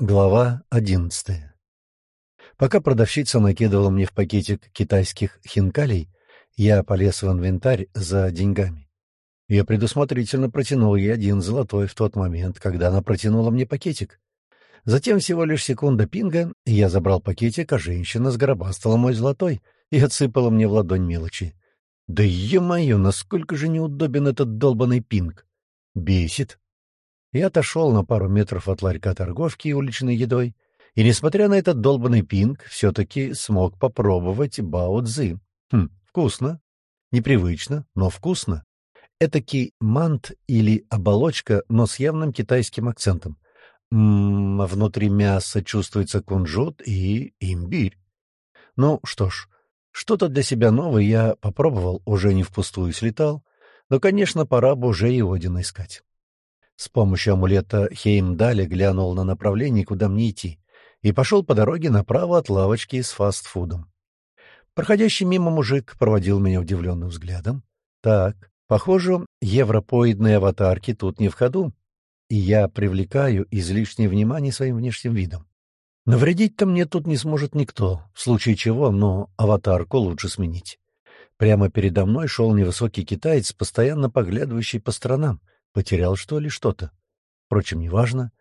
Глава одиннадцатая Пока продавщица накидывала мне в пакетик китайских хинкалей, я полез в инвентарь за деньгами. Я предусмотрительно протянул ей один золотой в тот момент, когда она протянула мне пакетик. Затем всего лишь секунда пинга, я забрал пакетик, а женщина сгробастала мой золотой и отсыпала мне в ладонь мелочи. Да е-мое, насколько же неудобен этот долбанный пинг! Бесит. Я отошел на пару метров от ларька торговки уличной едой, и, несмотря на этот долбанный пинг, все-таки смог попробовать бао-цзы. Хм, вкусно. Непривычно, но вкусно. Этакий мант или оболочка, но с явным китайским акцентом. Ммм, внутри мяса чувствуется кунжут и имбирь. Ну что ж, что-то для себя новое я попробовал, уже не впустую слетал, но, конечно, пора бы уже и Одина искать. С помощью амулета Хеймдаля глянул на направление, куда мне идти, и пошел по дороге направо от лавочки с фастфудом. Проходящий мимо мужик проводил меня удивленным взглядом. Так, похоже, европоидные аватарки тут не в ходу, и я привлекаю излишнее внимание своим внешним видом. Навредить-то мне тут не сможет никто, в случае чего, но аватарку лучше сменить. Прямо передо мной шел невысокий китаец, постоянно поглядывающий по сторонам — Потерял, что ли, что-то? Впрочем, неважно.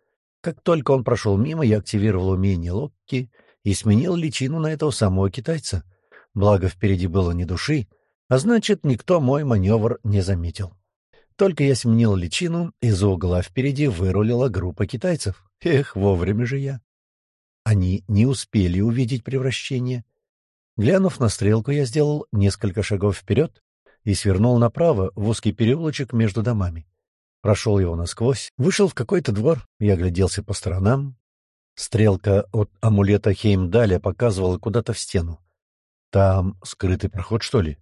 Как только он прошел мимо, я активировал умение Локки и сменил личину на этого самого китайца. Благо, впереди было ни души, а значит, никто мой маневр не заметил. Только я сменил личину, из-за угла впереди вырулила группа китайцев. Эх, вовремя же я. Они не успели увидеть превращение. Глянув на стрелку, я сделал несколько шагов вперед и свернул направо в узкий переулочек между домами. Прошел его насквозь, вышел в какой-то двор и огляделся по сторонам. Стрелка от амулета Хеймдаля показывала куда-то в стену. Там скрытый проход, что ли?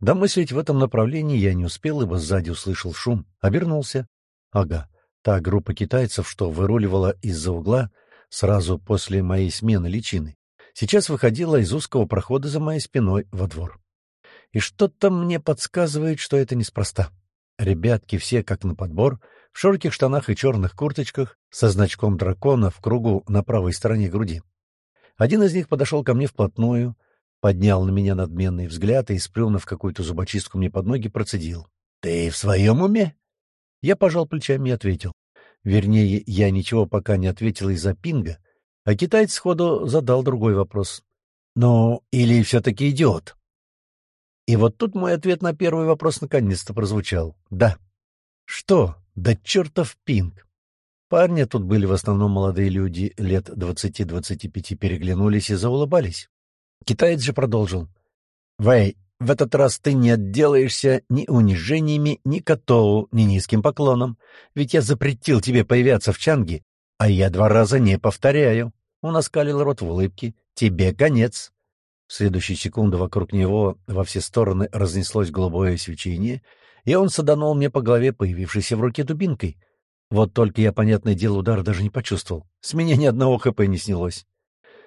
Домыслить в этом направлении я не успел, ибо сзади услышал шум. Обернулся. Ага, та группа китайцев, что выруливала из-за угла сразу после моей смены личины, сейчас выходила из узкого прохода за моей спиной во двор. И что-то мне подсказывает, что это неспроста. Ребятки все как на подбор, в широких штанах и черных курточках, со значком дракона в кругу на правой стороне груди. Один из них подошел ко мне вплотную, поднял на меня надменный взгляд и, сплюнув какую-то зубочистку мне под ноги, процедил. — Ты в своем уме? Я пожал плечами и ответил. Вернее, я ничего пока не ответил из-за пинга, а китаец сходу задал другой вопрос. — Ну, или все-таки идиот? И вот тут мой ответ на первый вопрос наконец-то прозвучал. «Да». «Что? Да чертов пинг!» Парни тут были в основном молодые люди, лет двадцати-двадцати пяти, переглянулись и заулыбались. Китаец же продолжил. «Вэй, в этот раз ты не отделаешься ни унижениями, ни котову, ни низким поклоном. Ведь я запретил тебе появляться в Чанге, а я два раза не повторяю». Он оскалил рот в улыбке. «Тебе конец». В следующую секунду вокруг него во все стороны разнеслось голубое свечение, и он саданул мне по голове, появившейся в руке дубинкой. Вот только я, понятное дело, удар даже не почувствовал. С меня ни одного ХП не снялось.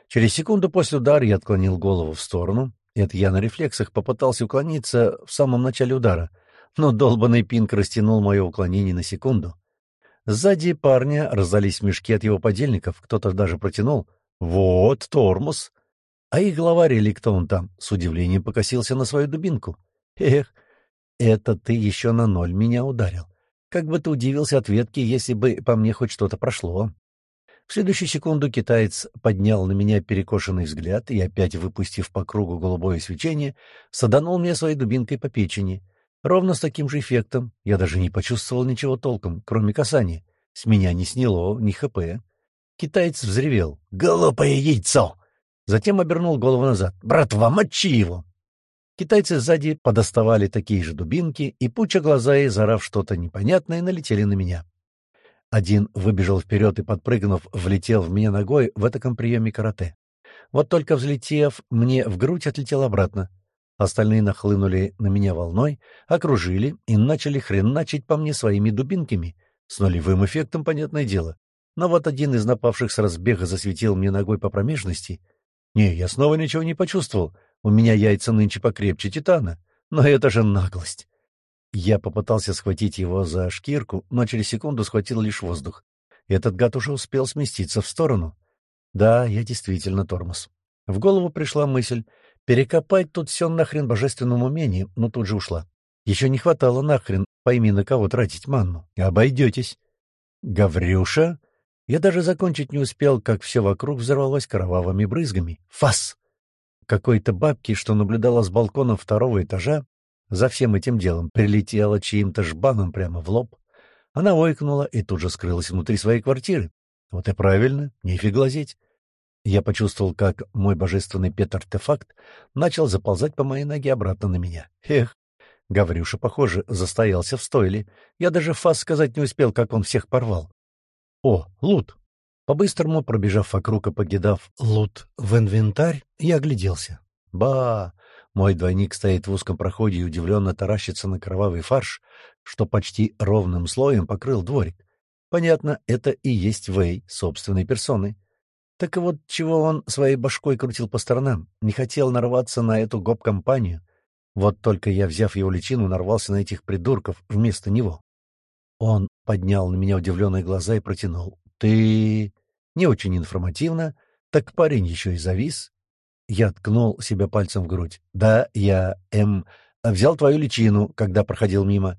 Через секунду после удара я отклонил голову в сторону. Это я на рефлексах попытался уклониться в самом начале удара, но долбанный пинг растянул мое уклонение на секунду. Сзади парня раздались мешки от его подельников, кто-то даже протянул. «Вот тормоз!» А их главарь или кто он там с удивлением покосился на свою дубинку. Эх, это ты еще на ноль меня ударил. Как бы ты удивился ответке, если бы по мне хоть что-то прошло. В следующую секунду китаец поднял на меня перекошенный взгляд и, опять выпустив по кругу голубое свечение, саданул мне своей дубинкой по печени. Ровно с таким же эффектом. Я даже не почувствовал ничего толком, кроме касания. С меня не сняло ни хп. Китаец взревел. «Голубое яйцо! Затем обернул голову назад. «Братва, мочи его!» Китайцы сзади подоставали такие же дубинки, и, пуча глаза и зарав что-то непонятное, налетели на меня. Один выбежал вперед и, подпрыгнув, влетел в меня ногой в этом приеме карате. Вот только взлетев, мне в грудь отлетел обратно. Остальные нахлынули на меня волной, окружили и начали хреначить по мне своими дубинками. С нулевым эффектом, понятное дело. Но вот один из напавших с разбега засветил мне ногой по промежности — не, я снова ничего не почувствовал. У меня яйца нынче покрепче титана. Но это же наглость. Я попытался схватить его за шкирку, но через секунду схватил лишь воздух. этот гад уже успел сместиться в сторону. Да, я действительно тормоз. В голову пришла мысль перекопать тут все нахрен божественным умением, но тут же ушла. Еще не хватало нахрен, пойми, на кого тратить манну. Обойдетесь. Гаврюша? Я даже закончить не успел, как все вокруг взорвалось кровавыми брызгами. Фас! Какой-то бабки, что наблюдала с балкона второго этажа, за всем этим делом прилетела чьим-то жбаном прямо в лоб. Она ойкнула и тут же скрылась внутри своей квартиры. Вот и правильно, нефиг глазеть. Я почувствовал, как мой божественный пет-артефакт начал заползать по моей ноге обратно на меня. Эх, Гаврюша, похоже, застоялся в стойле. Я даже фас сказать не успел, как он всех порвал. О, лут! По-быстрому, пробежав вокруг и покидав лут в инвентарь, я огляделся. Ба! Мой двойник стоит в узком проходе и удивленно таращится на кровавый фарш, что почти ровным слоем покрыл дворик. Понятно, это и есть Вэй собственной персоной. Так и вот чего он своей башкой крутил по сторонам, не хотел нарваться на эту гоп-компанию. Вот только я, взяв его личину, нарвался на этих придурков вместо него. Он поднял на меня удивленные глаза и протянул. «Ты...» Не очень информативно, так парень еще и завис. Я ткнул себя пальцем в грудь. «Да, я, эм, взял твою личину, когда проходил мимо».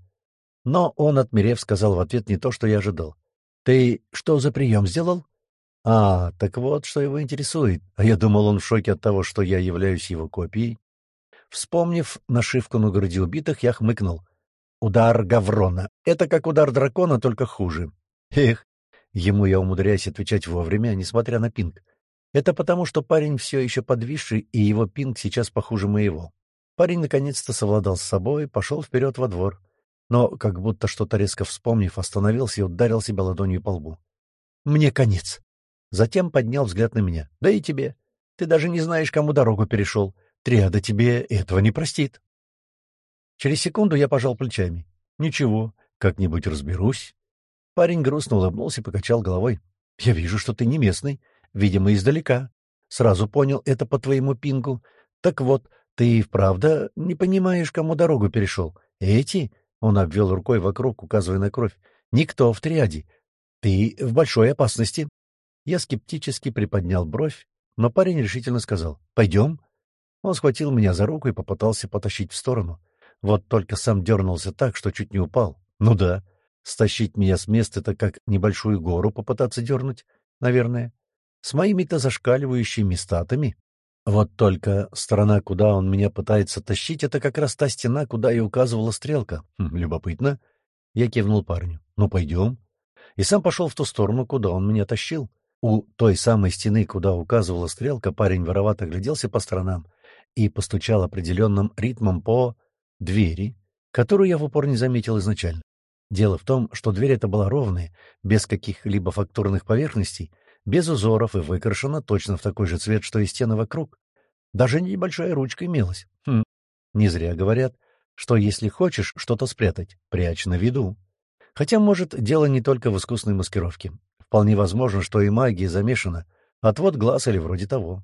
Но он, отмерев, сказал в ответ не то, что я ожидал. «Ты что за прием сделал?» «А, так вот, что его интересует. А я думал, он в шоке от того, что я являюсь его копией». Вспомнив нашивку на груди убитых, я хмыкнул. «Удар Гаврона. Это как удар дракона, только хуже. Эх, Ему я умудряюсь отвечать вовремя, несмотря на пинг. Это потому, что парень все еще подвисший, и его пинг сейчас похуже моего. Парень наконец-то совладал с собой, пошел вперед во двор. Но, как будто что-то резко вспомнив, остановился и ударил себя ладонью по лбу. «Мне конец!» Затем поднял взгляд на меня. «Да и тебе. Ты даже не знаешь, кому дорогу перешел. Триада тебе этого не простит». Через секунду я пожал плечами. «Ничего, как-нибудь разберусь». Парень грустно улыбнулся и покачал головой. — Я вижу, что ты не местный. Видимо, издалека. Сразу понял это по твоему пингу. Так вот, ты и вправду не понимаешь, кому дорогу перешел. Эти, — он обвел рукой вокруг, указывая на кровь, — никто в триаде. Ты в большой опасности. Я скептически приподнял бровь, но парень решительно сказал «Пойдем». Он схватил меня за руку и попытался потащить в сторону. Вот только сам дернулся так, что чуть не упал. Ну да, Стащить меня с места — это как небольшую гору попытаться дернуть, наверное. С моими-то зашкаливающими статами. Вот только сторона, куда он меня пытается тащить, это как раз та стена, куда и указывала стрелка. Хм, любопытно. Я кивнул парню. Ну, пойдем. И сам пошел в ту сторону, куда он меня тащил. У той самой стены, куда указывала стрелка, парень воровато гляделся по сторонам и постучал определенным ритмом по двери, которую я в упор не заметил изначально. Дело в том, что дверь эта была ровная, без каких-либо фактурных поверхностей, без узоров и выкрашена точно в такой же цвет, что и стены вокруг. Даже небольшая ручка имелась. Хм, не зря говорят, что если хочешь что-то спрятать, прячь на виду. Хотя, может, дело не только в искусной маскировке. Вполне возможно, что и магия замешана, отвод глаз или вроде того.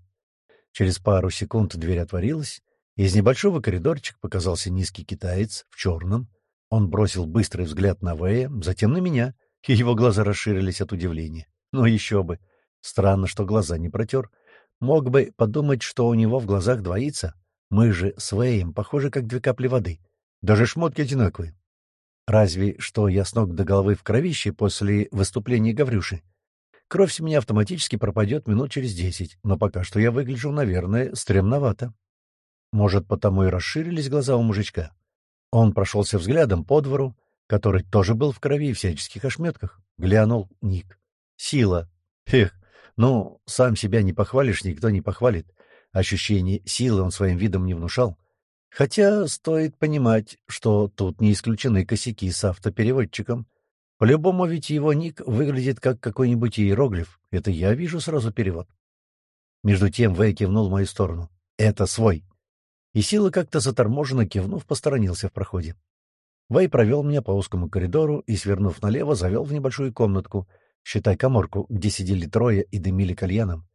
Через пару секунд дверь отворилась, из небольшого коридорчика показался низкий китаец в черном, он бросил быстрый взгляд на Вэя, затем на меня, и его глаза расширились от удивления. Ну еще бы. Странно, что глаза не протер. Мог бы подумать, что у него в глазах двоится. Мы же с Вэем похожи, как две капли воды. Даже шмотки одинаковые. Разве что я с ног до головы в кровище после выступления Гаврюши. Кровь с меня автоматически пропадет минут через десять, но пока что я выгляжу, наверное, стремновато. Может, потому и расширились глаза у мужичка. Он прошелся взглядом по двору, который тоже был в крови и всяческих ошметках. Глянул Ник. Сила. Эх, ну, сам себя не похвалишь, никто не похвалит. Ощущение силы он своим видом не внушал. Хотя стоит понимать, что тут не исключены косяки с автопереводчиком. По-любому ведь его ник выглядит как какой-нибудь иероглиф. Это я вижу сразу перевод. Между тем Вэй кивнул в мою сторону. «Это свой. И Сила как-то заторможенно кивнув, посторонился в проходе. Вэй провел меня по узкому коридору и, свернув налево, завел в небольшую комнатку, считай коморку, где сидели трое и дымили кальяном.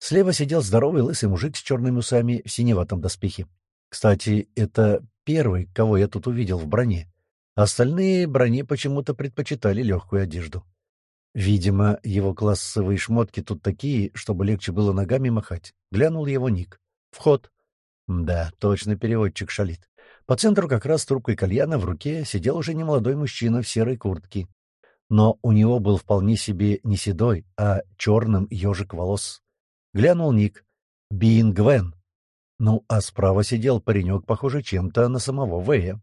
Слева сидел здоровый лысый мужик с черными усами в синеватом доспехе. Кстати, это первый, кого я тут увидел в броне. Остальные броне почему-то предпочитали легкую одежду. Видимо, его классовые шмотки тут такие, чтобы легче было ногами махать. Глянул его ник. Вход. Да, точно переводчик шалит. По центру как раз с трубкой кальяна в руке сидел уже немолодой мужчина в серой куртке. Но у него был вполне себе не седой, а черным ежик волос. Глянул ник. Бин Гвен. Ну, а справа сидел паренек, похожий чем-то на самого Вэя.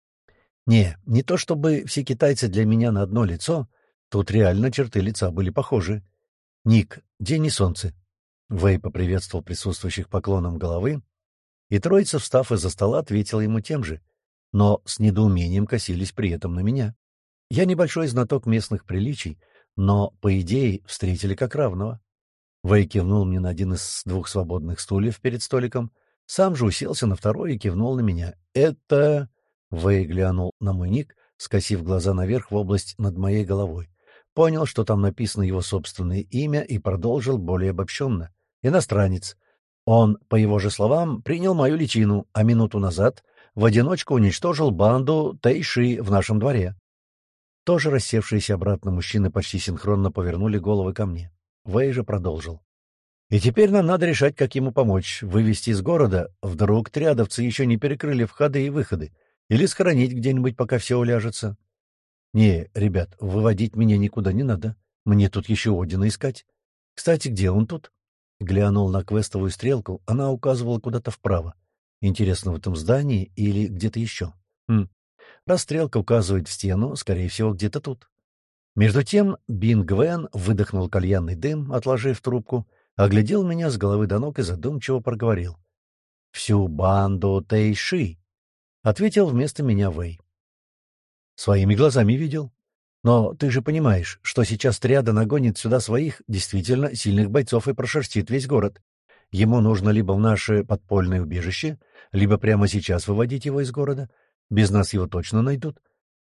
Не, не то чтобы все китайцы для меня на одно лицо, Тут реально черты лица были похожи. «Ник, день и солнце». Вэй поприветствовал присутствующих поклоном головы, и троица, встав из-за стола, ответила ему тем же, но с недоумением косились при этом на меня. Я небольшой знаток местных приличий, но, по идее, встретили как равного. Вэй кивнул мне на один из двух свободных стульев перед столиком, сам же уселся на второй и кивнул на меня. «Это...» — Вэй глянул на мой ник, скосив глаза наверх в область над моей головой понял, что там написано его собственное имя и продолжил более обобщенно. Иностранец. Он, по его же словам, принял мою личину, а минуту назад в одиночку уничтожил банду Тайши в нашем дворе. Тоже рассевшиеся обратно мужчины почти синхронно повернули головы ко мне. Вэй же продолжил. И теперь нам надо решать, как ему помочь. Вывести из города. Вдруг трядовцы еще не перекрыли входы и выходы. Или схоронить где-нибудь, пока все уляжется. «Не, ребят, выводить меня никуда не надо. Мне тут еще Одина искать. Кстати, где он тут?» Глянул на квестовую стрелку, она указывала куда-то вправо. Интересно, в этом здании или где-то еще? Хм. Раз стрелка указывает в стену, скорее всего, где-то тут. Между тем Бин Гвен выдохнул кальянный дым, отложив трубку, оглядел меня с головы до ног и задумчиво проговорил. «Всю банду Тэйши!» — ответил вместо меня Вэй. Своими глазами видел. Но ты же понимаешь, что сейчас триада нагонит сюда своих действительно сильных бойцов и прошерстит весь город. Ему нужно либо в наше подпольное убежище, либо прямо сейчас выводить его из города. Без нас его точно найдут.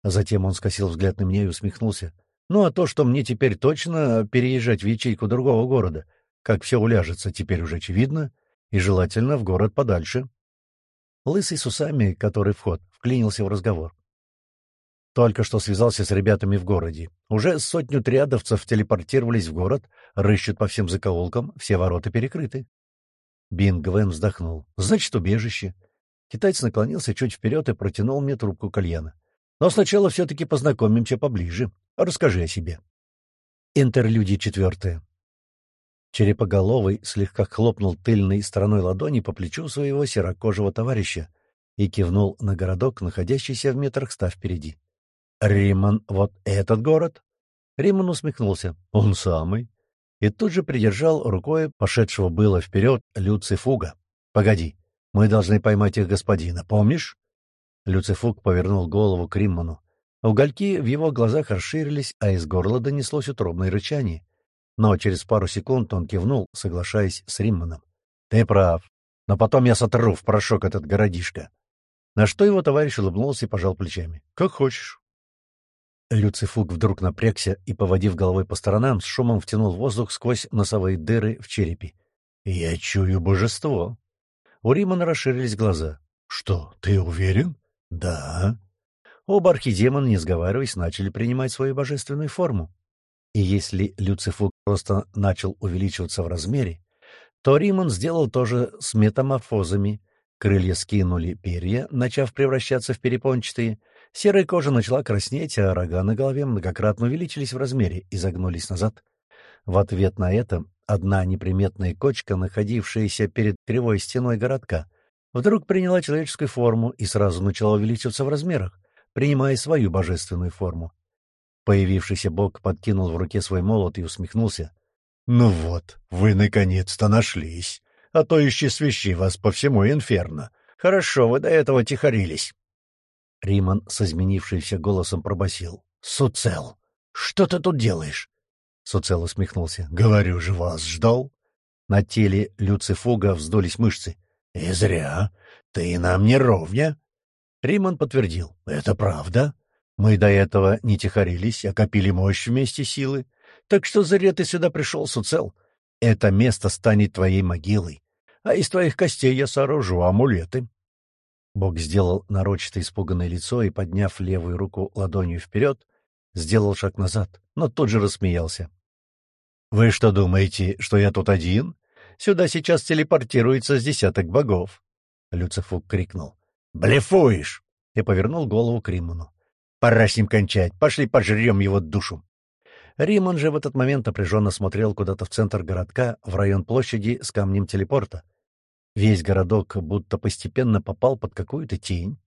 Затем он скосил взгляд на меня и усмехнулся. Ну, а то, что мне теперь точно переезжать в ячейку другого города, как все уляжется, теперь уже очевидно, и желательно в город подальше. Лысый с усами, который вход, вклинился в разговор. Только что связался с ребятами в городе. Уже сотню триадовцев телепортировались в город, рыщут по всем закоулкам, все ворота перекрыты. Бин Гвен вздохнул. «Значит, убежище». Китаец наклонился чуть вперед и протянул мне трубку кальяна. «Но сначала все-таки познакомимся поближе. Расскажи о себе». Интерлюдия четвертая. Черепоголовый слегка хлопнул тыльной стороной ладони по плечу своего серокожего товарища и кивнул на городок, находящийся в метрах ста впереди. «Риман, вот этот город?» Риман усмехнулся. «Он самый». И тут же придержал рукой пошедшего было вперед Люцифуга. «Погоди, мы должны поймать их господина, помнишь?» Люцифуг повернул голову к Римману. Угольки в его глазах расширились, а из горла донеслось утробное рычание. Но через пару секунд он кивнул, соглашаясь с Римманом. «Ты прав. Но потом я сотру в порошок этот городишко». На что его товарищ улыбнулся и пожал плечами. «Как хочешь». Люцифуг вдруг напрягся и, поводив головой по сторонам, с шумом втянул воздух сквозь носовые дыры в черепе. «Я чую божество!» У Римана расширились глаза. «Что, ты уверен?» «Да». Оба архидемона, не сговариваясь, начали принимать свою божественную форму. И если Люцифуг просто начал увеличиваться в размере, то Риман сделал то же с метаморфозами. Крылья скинули перья, начав превращаться в перепончатые — Серая кожа начала краснеть, а рога на голове многократно увеличились в размере и загнулись назад. В ответ на это одна неприметная кочка, находившаяся перед кривой стеной городка, вдруг приняла человеческую форму и сразу начала увеличиваться в размерах, принимая свою божественную форму. Появившийся бог подкинул в руке свой молот и усмехнулся. — Ну вот, вы наконец-то нашлись, а то исчезвещи вас по всему инферно. Хорошо, вы до этого тихорились. Риман с изменившимся голосом пробасил: «Суцел, что ты тут делаешь?» Суцел усмехнулся. «Говорю же, вас ждал». На теле Люцифуга вздулись мышцы. «И зря. Ты нам не ровня». Риман подтвердил. «Это правда. Мы до этого не тихорились, а копили мощь вместе силы. Так что зря ты сюда пришел, Суцел. Это место станет твоей могилой. А из твоих костей я сооружу амулеты. Бог сделал нарочито испуганное лицо и, подняв левую руку ладонью вперед, сделал шаг назад, но тут же рассмеялся. «Вы что думаете, что я тут один? Сюда сейчас телепортируется с десяток богов!» Люцифук крикнул. «Блефуешь!» и повернул голову к Риману. «Пора с ним кончать. Пошли пожрем его душу!» Риман же в этот момент напряженно смотрел куда-то в центр городка, в район площади с камнем телепорта. Весь городок будто постепенно попал под какую-то тень.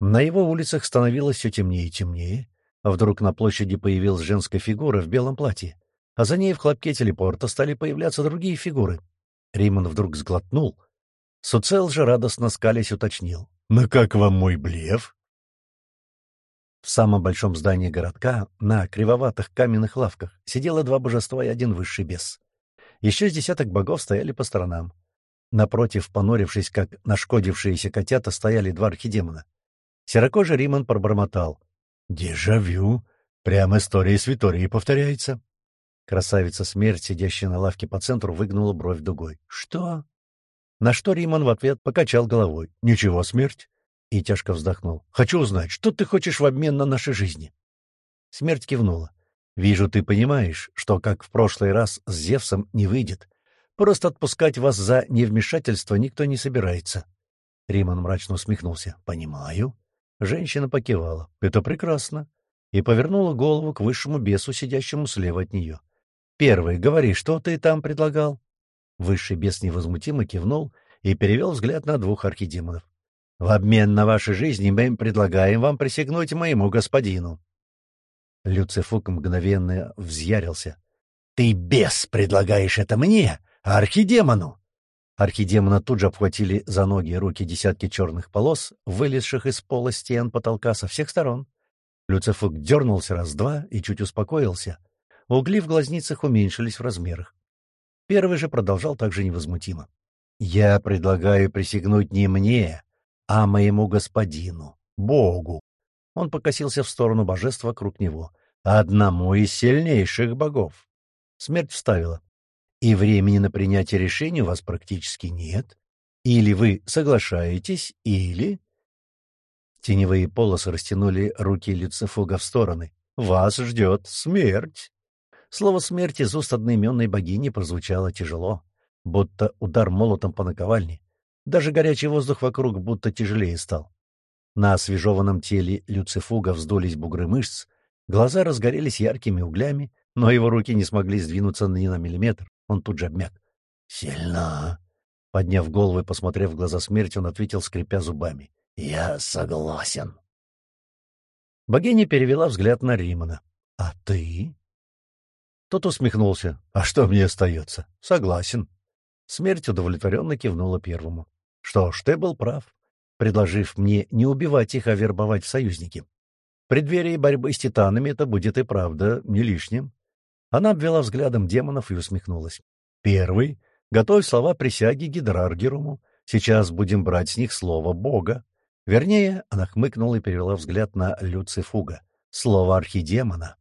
На его улицах становилось все темнее и темнее, вдруг на площади появилась женская фигура в белом платье, а за ней в хлопке телепорта стали появляться другие фигуры. Риман вдруг сглотнул. Суцел же радостно скалясь уточнил. «Ну как вам мой блеф?» В самом большом здании городка, на кривоватых каменных лавках, сидело два божества и один высший бес. Еще с десяток богов стояли по сторонам. Напротив, понурившись, как нашкодившиеся котята, стояли два архидемона. Серокожий Риман пробормотал. «Дежавю! Прямо история с Виторией повторяется!» Красавица смерть, сидящая на лавке по центру, выгнула бровь дугой. «Что?» На что Риман в ответ покачал головой. «Ничего, смерть и тяжко вздохнул. «Хочу узнать, что ты хочешь в обмен на нашей жизни?» Смерть кивнула. «Вижу, ты понимаешь, что, как в прошлый раз, с Зевсом не выйдет. Просто отпускать вас за невмешательство никто не собирается». Риман мрачно усмехнулся. «Понимаю». Женщина покивала. «Это прекрасно». И повернула голову к высшему бесу, сидящему слева от нее. «Первый, говори, что ты там предлагал?» Высший бес невозмутимо кивнул и перевел взгляд на двух архидемонов. В обмен на ваши жизни мы предлагаем вам присягнуть моему господину. Люцифук мгновенно взъярился. — Ты, бес, предлагаешь это мне, архидемону? Архидемона тут же обхватили за ноги и руки десятки черных полос, вылезших из пола стен потолка со всех сторон. Люцифук дернулся раз-два и чуть успокоился. Угли в глазницах уменьшились в размерах. Первый же продолжал также невозмутимо. — Я предлагаю присягнуть не мне, а моему господину, Богу. Он покосился в сторону божества вокруг него. Одному из сильнейших богов. Смерть вставила. И времени на принятие решения у вас практически нет. Или вы соглашаетесь, или... Теневые полосы растянули руки Люцифуга в стороны. «Вас ждет смерть!» Слово «смерть» из уст одноименной богини прозвучало тяжело, будто удар молотом по наковальне. Даже горячий воздух вокруг будто тяжелее стал. На освежеванном теле Люцифуга вздулись бугры мышц, глаза разгорелись яркими углями, но его руки не смогли сдвинуться ни на миллиметр. Он тут же обмяк. «Сильно!» Подняв голову и посмотрев в глаза смерти, он ответил, скрипя зубами. «Я согласен». Богиня перевела взгляд на Римана. «А ты?» Тот усмехнулся. «А что мне остается?» «Согласен». Смерть удовлетворенно кивнула первому. Что ж, ты был прав, предложив мне не убивать их, а вербовать в союзники. В преддверии борьбы с титанами это будет и правда не лишним. Она обвела взглядом демонов и усмехнулась. Первый. Готовь слова присяги Гидраргеруму. Сейчас будем брать с них слово Бога. Вернее, она хмыкнула и перевела взгляд на Люцифуга. Слово архидемона.